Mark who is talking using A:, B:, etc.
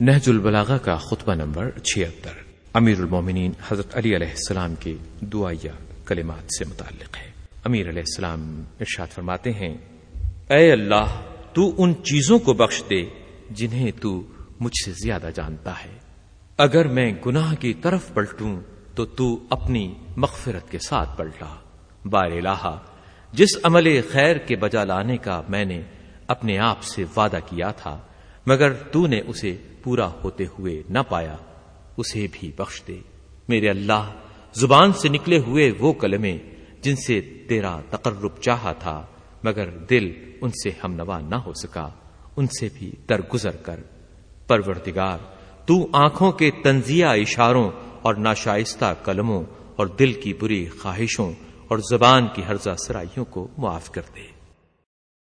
A: نہج البلاغہ کا خطبہ نمبر چھہتر۔ امیر المومنین حضرت علی علیہ السلام کے دعائیا کلمات سے متعلق ہے۔ امیر علیہ السلام ارشاد فرماتے ہیں، اے اللہ، تو ان چیزوں کو بخش دے جنہیں تو مجھ سے زیادہ جانتا ہے۔ اگر میں گناہ کی طرف پلٹوں، تو تو اپنی مغفرت کے ساتھ پلٹا۔ بار الہ جس عمل خیر کے بجا لانے کا میں نے اپنے آپ سے وعدہ کیا تھا مگر تو نے اسے پورا ہوتے ہوئے نہ پایا، اسے بھی بخش دے۔ میرے اللہ، زبان سے نکلے ہوئے وہ کلمے جن سے تیرا تقرب چاہا تھا، مگر دل ان سے ہم نوا نہ ہو سکا، ان سے بھی درگزر کر۔ پروردگار، تو آنکھوں کے تنزیہ اشاروں اور ناشائستہ قلموں اور دل کی بری خواہشوں اور زبان کی ہرزہ سرائیوں کو معاف کر دے۔